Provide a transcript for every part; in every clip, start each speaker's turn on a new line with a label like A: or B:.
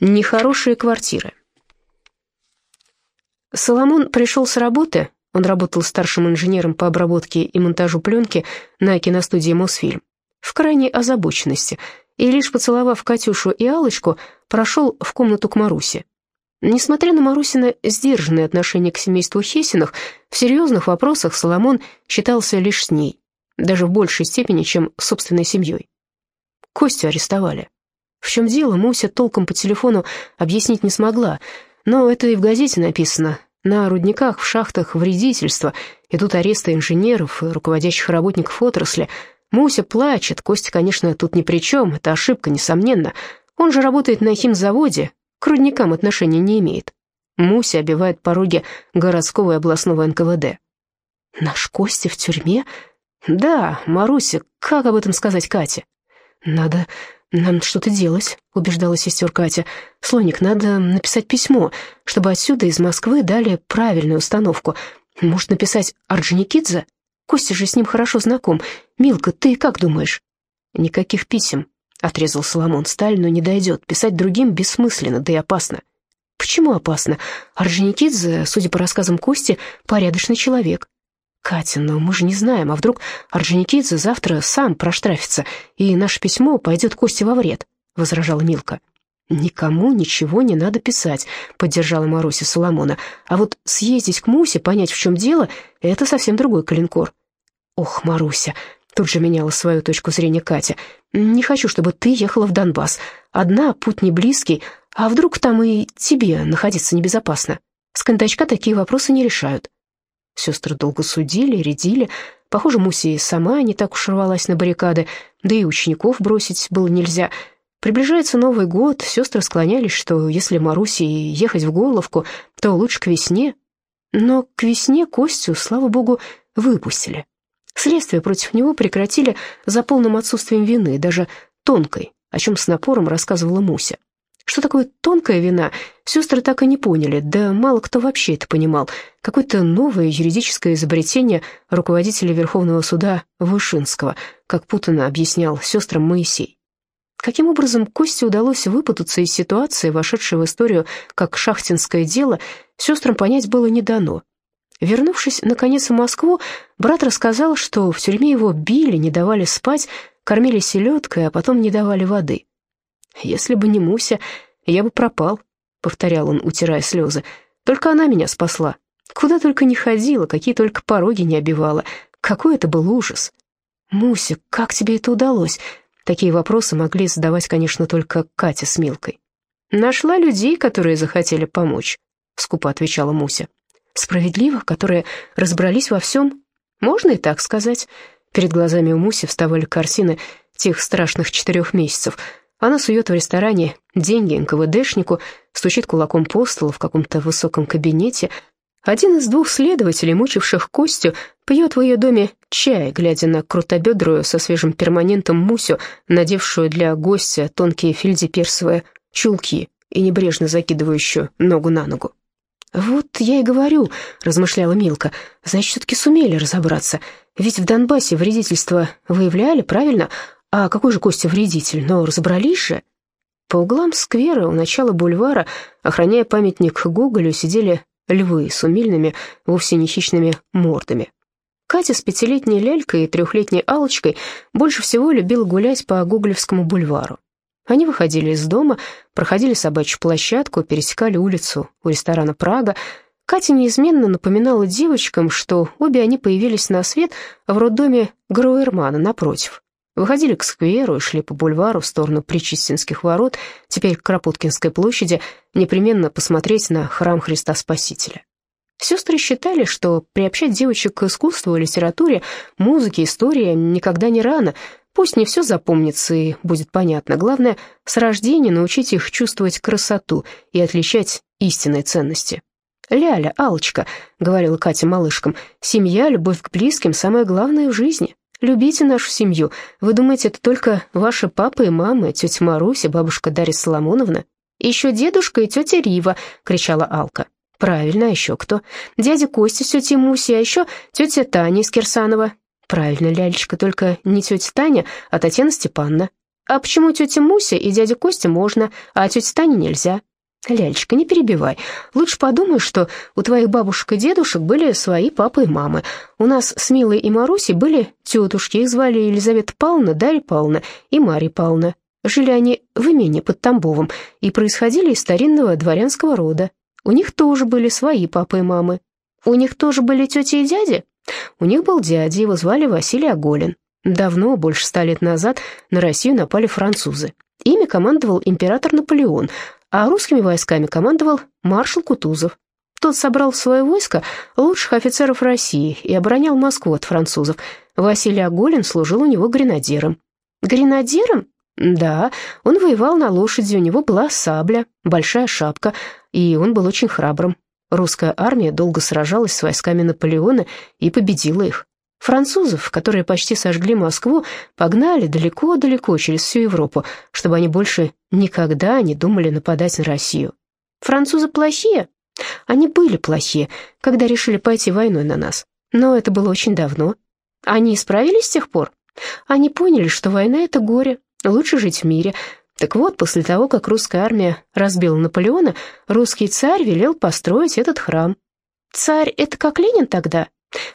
A: Нехорошие квартиры. Соломон пришел с работы, он работал старшим инженером по обработке и монтажу пленки на киностудии «Мосфильм», в крайней озабоченности, и лишь поцеловав Катюшу и Алочку, прошел в комнату к Марусе. Несмотря на Марусина сдержанное отношение к семейству Хесиных, в серьезных вопросах Соломон считался лишь с ней, даже в большей степени, чем с собственной семьей. Костю арестовали. В чем дело, Муся толком по телефону объяснить не смогла, но это и в газете написано. На рудниках, в шахтах вредительство, и тут аресты инженеров и руководящих работников отрасли. Муся плачет, Костя, конечно, тут ни при чем, это ошибка, несомненно. Он же работает на химзаводе, к рудникам отношения не имеет. Муся обивает пороги городского и областного НКВД. «Наш Костя в тюрьме?» «Да, Маруся, как об этом сказать Кате?» «Надо «Нам что-то делать», — убеждала сестер Катя. «Слоник, надо написать письмо, чтобы отсюда из Москвы дали правильную установку. Может, написать Орджоникидзе? Костя же с ним хорошо знаком. Милка, ты как думаешь?» «Никаких писем», — отрезал Соломон. «Сталину не дойдет. Писать другим бессмысленно, да и опасно». «Почему опасно? Орджоникидзе, судя по рассказам Кости, порядочный человек. «Катя, но мы же не знаем, а вдруг Орджоникидзе завтра сам проштрафится, и наше письмо пойдет Косте во вред», — возражала Милка. «Никому ничего не надо писать», — поддержала Маруся Соломона. «А вот съездить к Мусе, понять, в чем дело, — это совсем другой калинкор». «Ох, Маруся», — тут же меняла свою точку зрения Катя, «не хочу, чтобы ты ехала в Донбасс. Одна, путь не близкий, а вдруг там и тебе находиться небезопасно? С такие вопросы не решают». Сестры долго судили, рядили. Похоже, Муси сама не так уж рвалась на баррикады, да и учеников бросить было нельзя. Приближается Новый год, сестры склонялись, что если Маруси ехать в Горловку, то лучше к весне. Но к весне Костю, слава богу, выпустили. Следствие против него прекратили за полным отсутствием вины, даже тонкой, о чем с напором рассказывала Муся. Что такое тонкая вина, сестры так и не поняли, да мало кто вообще это понимал. Какое-то новое юридическое изобретение руководителя Верховного суда Вышинского, как путано объяснял сестрам Моисей. Каким образом Косте удалось выпутаться из ситуации, вошедшей в историю как шахтинское дело, сестрам понять было не дано. Вернувшись, наконец, в Москву, брат рассказал, что в тюрьме его били, не давали спать, кормили селедкой, а потом не давали воды. «Если бы не Муся, я бы пропал», — повторял он, утирая слезы. «Только она меня спасла. Куда только не ходила, какие только пороги не обивала. Какой это был ужас!» «Муся, как тебе это удалось?» Такие вопросы могли задавать, конечно, только Катя с Милкой. «Нашла людей, которые захотели помочь», — скупо отвечала Муся. «Справедливо, которые разобрались во всем? Можно и так сказать». Перед глазами у Муси вставали картины тех страшных четырех месяцев — она сует в ресторане деньги НКВДшнику, стучит кулаком по столу в каком-то высоком кабинете. Один из двух следователей, мучивших Костю, пьет в ее доме чай, глядя на крутобедрую со свежим перманентом Мусю, надевшую для гостя тонкие фельдеперсовые чулки и небрежно закидывающую ногу на ногу. «Вот я и говорю», — размышляла Милка, — «значит, все-таки сумели разобраться. Ведь в Донбассе вредительство выявляли, правильно? А какой же Костя вредитель? Но разобрались же. По углам сквера у начала бульвара, охраняя памятник Гоголю, сидели львы с умильными, вовсе не хищными мордами. Катя с пятилетней лялькой и трехлетней алочкой больше всего любила гулять по Гоголевскому бульвару. Они выходили из дома, проходили собачью площадку, пересекали улицу у ресторана «Прага». Катя неизменно напоминала девочкам, что обе они появились на свет в роддоме Гроермана напротив. Выходили к скверу и шли по бульвару в сторону Причистинских ворот, теперь к Кропоткинской площади, непременно посмотреть на храм Христа Спасителя. Сестры считали, что приобщать девочек к искусству и литературе, музыке, истории никогда не рано. Пусть не все запомнится и будет понятно. Главное, с рождения научить их чувствовать красоту и отличать истинные ценности. «Ляля, Алочка», — говорила Катя малышкам, — «семья, любовь к близким — самое главное в жизни. Любите нашу семью. Вы думаете, это только ваши папа и мама, тетя Маруся, бабушка Дарья Соломоновна? Еще дедушка и тетя Рива, кричала Алка. Правильно, а еще кто? Дядя Костя с тетей Муси, а еще тетя Таня из Кирсанова. Правильно, Лялечка, только не тетя Таня, а Татьяна Степановна. А почему тетя Муся и дядя Костя можно, а тетя Таня нельзя? Лялечка, не перебивай. Лучше подумай, что у твоих бабушек и дедушек были свои папы и мамы. У нас с Милой и Марусей были тетушки, их звали Елизавета Павловна, Дарья Павловна и Марья Павловна. Жили они в имении под Тамбовом и происходили из старинного дворянского рода. У них тоже были свои папы и мамы. У них тоже были тети и дяди? У них был дядя, его звали Василий Оголин. Давно, больше ста лет назад, на Россию напали французы. Ими командовал император Наполеон, а русскими войсками командовал маршал Кутузов. Тот собрал в свое войско лучших офицеров России и оборонял Москву от французов. Василий Оголин служил у него гренадером. Гренадером? Да, он воевал на лошади, у него была сабля, большая шапка, и он был очень храбрым. Русская армия долго сражалась с войсками Наполеона и победила их. Французов, которые почти сожгли Москву, погнали далеко-далеко через всю Европу, чтобы они больше никогда не думали нападать на Россию. Французы плохие? Они были плохие, когда решили пойти войной на нас. Но это было очень давно. Они исправились с тех пор? Они поняли, что война — это горе, лучше жить в мире. Так вот, после того, как русская армия разбила Наполеона, русский царь велел построить этот храм. Царь — это как Ленин тогда?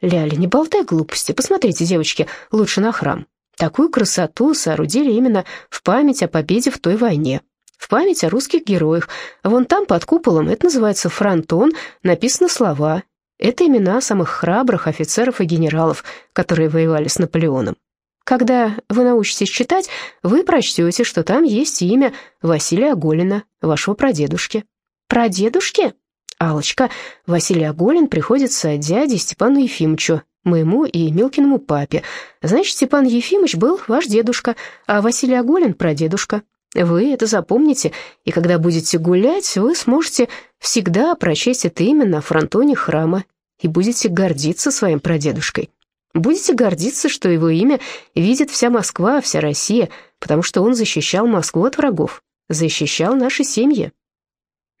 A: Ляля, не болтай глупости. Посмотрите, девочки, лучше на храм. Такую красоту соорудили именно в память о победе в той войне. В память о русских героях. Вон там, под куполом, это называется фронтон, написаны слова. Это имена самых храбрых офицеров и генералов, которые воевали с Наполеоном. Когда вы научитесь читать, вы прочтете, что там есть имя Василия Оголина, вашего прадедушки. Прадедушки? Алочка, Василий Оголин приходится дяде Степану Ефимовичу, моему и Милкиному папе. Значит, Степан Ефимович был ваш дедушка, а Василий Оголин — прадедушка. Вы это запомните, и когда будете гулять, вы сможете всегда прочесть это имя на фронтоне храма и будете гордиться своим прадедушкой. Будете гордиться, что его имя видит вся Москва, вся Россия, потому что он защищал Москву от врагов, защищал наши семьи.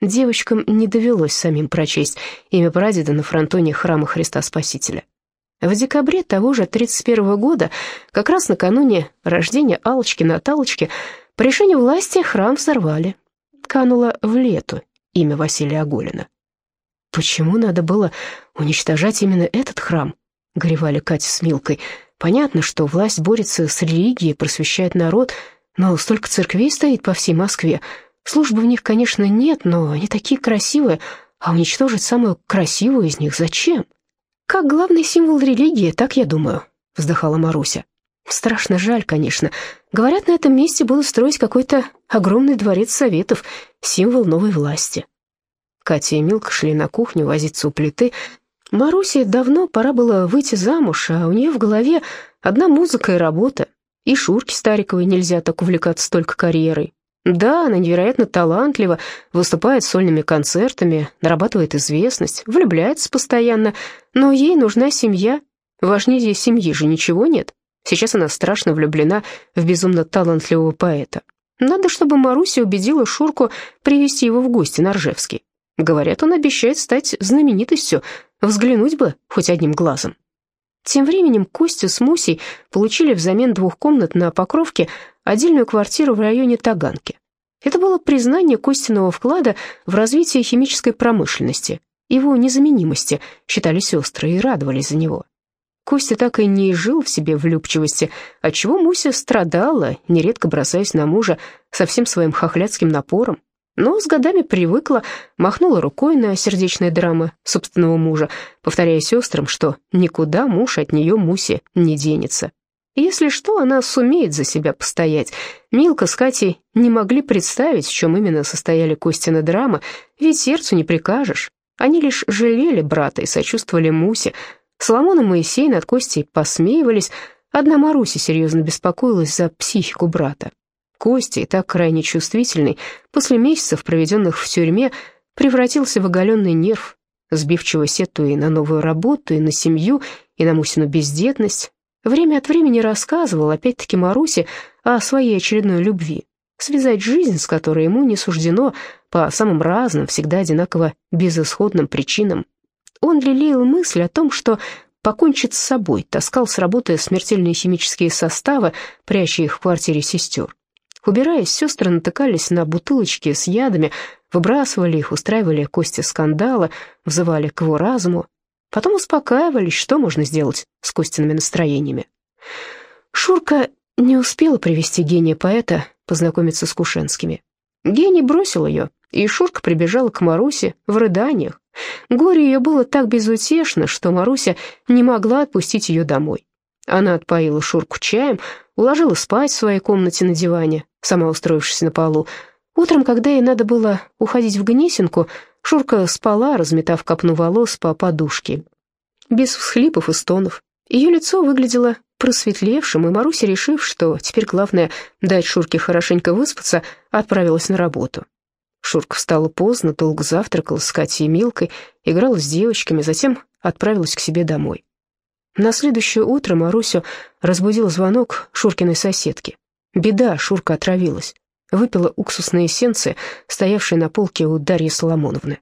A: Девочкам не довелось самим прочесть имя прадеда на фронтоне храма Христа Спасителя. В декабре того же 31 года, как раз накануне рождения Алочки Наталочки, по решению власти храм взорвали. Кануло в лету имя Василия Оголина. «Почему надо было уничтожать именно этот храм?» — горевали Катя с Милкой. «Понятно, что власть борется с религией, просвещает народ, но столько церквей стоит по всей Москве, Службы в них, конечно, нет, но они такие красивые, а уничтожить самую красивую из них зачем? Как главный символ религии, так я думаю, вздыхала Маруся. Страшно жаль, конечно. Говорят, на этом месте будут строить какой-то огромный дворец советов, символ новой власти. Катя и Милка шли на кухню возиться у плиты. Марусе давно пора было выйти замуж, а у нее в голове одна музыка и работа. И Шурке Стариковой нельзя так увлекаться только карьерой. Да, она невероятно талантлива, выступает сольными концертами, нарабатывает известность, влюбляется постоянно, но ей нужна семья. Важнее семьи же ничего нет. Сейчас она страшно влюблена в безумно талантливого поэта. Надо, чтобы Маруся убедила Шурку привести его в гости на Ржевский. Говорят, он обещает стать знаменитостью, взглянуть бы хоть одним глазом. Тем временем Костя с Мусей получили взамен двух комнат на Покровке отдельную квартиру в районе Таганки. Это было признание Костиного вклада в развитие химической промышленности, его незаменимости, считали сестры и радовались за него. Костя так и не жил в себе влюбчивости, отчего Муся страдала, нередко бросаясь на мужа со всем своим хохлядским напором, но с годами привыкла, махнула рукой на сердечные драмы собственного мужа, повторяя сестрам, что никуда муж от нее Муси не денется. Если что, она сумеет за себя постоять. Милка с Катей не могли представить, в чем именно состояли Костины драмы, ведь сердцу не прикажешь. Они лишь жалели брата и сочувствовали Мусе. Соломон и Моисей над Костей посмеивались, одна Маруся серьезно беспокоилась за психику брата. Костя, и так крайне чувствительный, после месяцев, проведенных в тюрьме, превратился в оголенный нерв, сбивчиво сетуя на новую работу, и на семью, и на Мусину бездетность. Время от времени рассказывал, опять-таки Марусе, о своей очередной любви. Связать жизнь, с которой ему не суждено, по самым разным, всегда одинаково безысходным причинам. Он лелеял мысль о том, что покончит с собой, таскал с работы смертельные химические составы, пряча их в квартире сестер. Убираясь, сестры натыкались на бутылочки с ядами, выбрасывали их, устраивали кости скандала, взывали к его разуму. Потом успокаивались, что можно сделать с Костиными настроениями. Шурка не успела привести гения поэта познакомиться с Кушенскими. Гений бросил ее, и Шурка прибежала к Марусе в рыданиях. Горе ее было так безутешно, что Маруся не могла отпустить ее домой. Она отпоила Шурку чаем, уложила спать в своей комнате на диване, сама устроившись на полу. Утром, когда ей надо было уходить в Гнесинку, Шурка спала, разметав копну волос по подушке, без всхлипов и стонов. Ее лицо выглядело просветлевшим, и Маруся, решив, что теперь главное дать Шурке хорошенько выспаться, отправилась на работу. Шурка встала поздно, долго завтракала с Катей и Милкой, играла с девочками, затем отправилась к себе домой. На следующее утро Марусю разбудил звонок Шуркиной соседки. Беда, Шурка отравилась. Выпила уксусные эссенции, стоявшие на полке у Дарьи Соломоновны.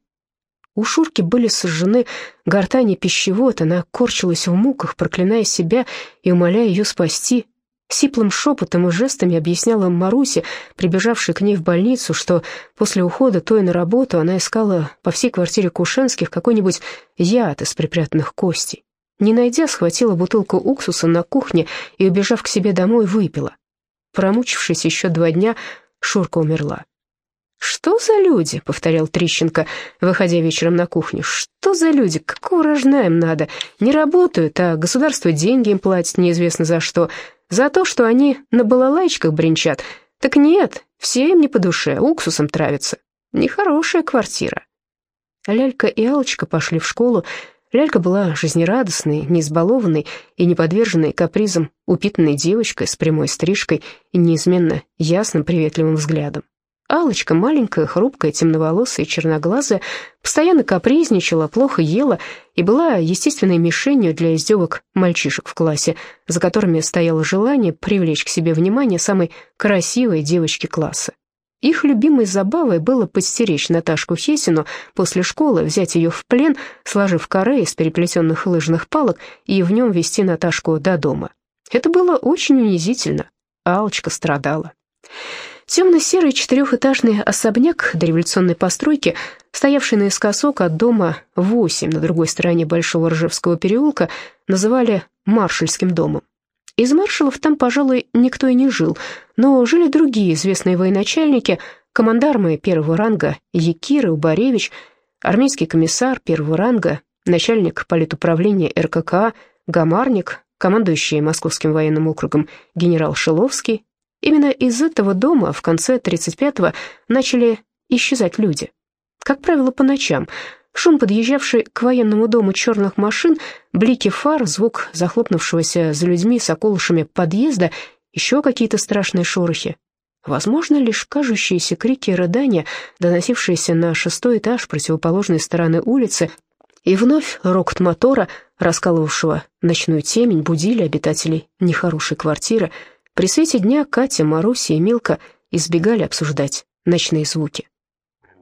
A: У Шурки были сожжены гортани пищевод, она корчилась в муках, проклиная себя и умоляя ее спасти. Сиплым шепотом и жестами объясняла Марусе, прибежавшей к ней в больницу, что после ухода той на работу она искала по всей квартире Кушенских какой-нибудь яд из припрятанных костей. Не найдя, схватила бутылку уксуса на кухне и, убежав к себе домой, выпила. Промучившись еще два дня, Шурка умерла. «Что за люди?» — повторял Трищенко, выходя вечером на кухню. «Что за люди? Какого рожна им надо? Не работают, а государство деньги им платит неизвестно за что. За то, что они на балалайчиках бренчат. Так нет, все им не по душе, уксусом травятся. Нехорошая квартира». Лялька и Алочка пошли в школу. Лялька была жизнерадостной, не избалованной и не подверженной капризам упитанной девочкой с прямой стрижкой и неизменно ясным приветливым взглядом алочка маленькая, хрупкая, темноволосая и черноглазая, постоянно капризничала, плохо ела и была естественной мишенью для издевок мальчишек в классе, за которыми стояло желание привлечь к себе внимание самой красивой девочки класса. Их любимой забавой было подстеречь Наташку Хесину после школы, взять ее в плен, сложив каре из переплетенных лыжных палок и в нем вести Наташку до дома. Это было очень унизительно. Алочка страдала. Темно-серый четырехэтажный особняк дореволюционной постройки, стоявший наискосок от дома 8 на другой стороне Большого Ржевского переулка, называли Маршальским домом. Из маршалов там, пожалуй, никто и не жил, но жили другие известные военачальники, командармы первого ранга Якир и Убаревич, армейский комиссар первого ранга, начальник политуправления РКК, Гамарник, командующий Московским военным округом генерал Шиловский, Именно из этого дома в конце 35-го начали исчезать люди. Как правило, по ночам. Шум, подъезжавший к военному дому черных машин, блики фар, звук захлопнувшегося за людьми с околышами подъезда, еще какие-то страшные шорохи. Возможно, лишь кажущиеся крики и рыдания, доносившиеся на шестой этаж противоположной стороны улицы, и вновь рокот мотора, раскалывавшего ночную темень, будили обитателей нехорошей квартиры — при свете дня Катя, Маруся и Милка избегали обсуждать ночные звуки.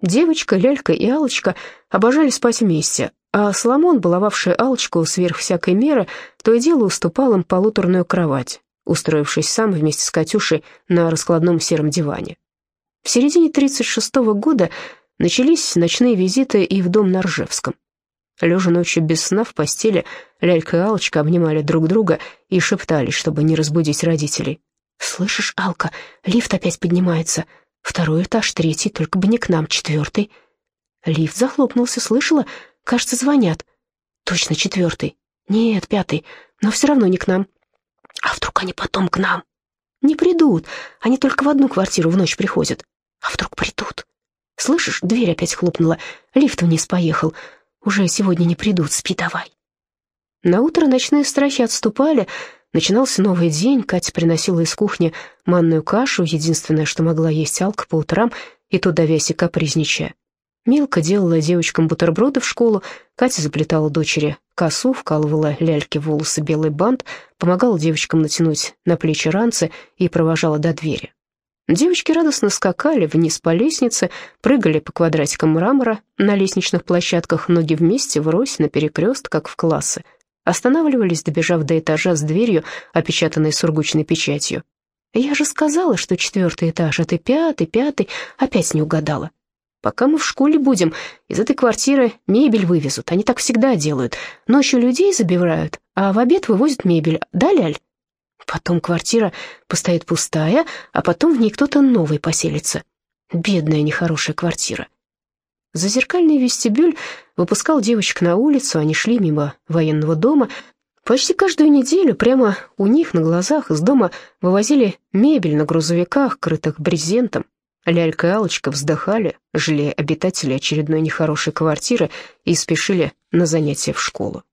A: Девочка, Лялька и Алочка обожали спать вместе, а Соломон, баловавший Алочку сверх всякой меры, то и дело уступал им полуторную кровать, устроившись сам вместе с Катюшей на раскладном сером диване. В середине 36-го года начались ночные визиты и в дом на Ржевском. Лежа ночью без сна в постели, Лялька и Алочка обнимали друг друга и шептались, чтобы не разбудить родителей. «Слышишь, Алка, лифт опять поднимается. Второй этаж, третий, только бы не к нам, четвертый». Лифт захлопнулся, слышала? Кажется, звонят. Точно четвертый. Нет, пятый, но все равно не к нам. А вдруг они потом к нам? Не придут, они только в одну квартиру в ночь приходят. А вдруг придут? Слышишь, дверь опять хлопнула, лифт вниз поехал. Уже сегодня не придут, спи давай». На утро ночные страхи отступали, начинался новый день, Катя приносила из кухни манную кашу, единственное, что могла есть Алка по утрам, и то давясь и капризничая. Милка делала девочкам бутерброды в школу, Катя заплетала дочери косу, вкалывала ляльке в волосы белый бант, помогала девочкам натянуть на плечи ранцы и провожала до двери. Девочки радостно скакали вниз по лестнице, прыгали по квадратикам мрамора на лестничных площадках, ноги вместе, врозь, наперекрест, как в классы. Останавливались, добежав до этажа с дверью, опечатанной сургучной печатью. Я же сказала, что четвертый этаж, а ты пятый, пятый, опять не угадала. Пока мы в школе будем, из этой квартиры мебель вывезут. Они так всегда делают. Ночью людей забирают, а в обед вывозят мебель. Да, Ляль? Потом квартира постоит пустая, а потом в ней кто-то новый поселится. Бедная нехорошая квартира. Зазеркальный вестибюль выпускал девочек на улицу, они шли мимо военного дома. Почти каждую неделю прямо у них на глазах из дома вывозили мебель на грузовиках, крытых брезентом. Лялька и Алочка вздыхали, жалея обитателей очередной нехорошей квартиры, и спешили на занятия в школу.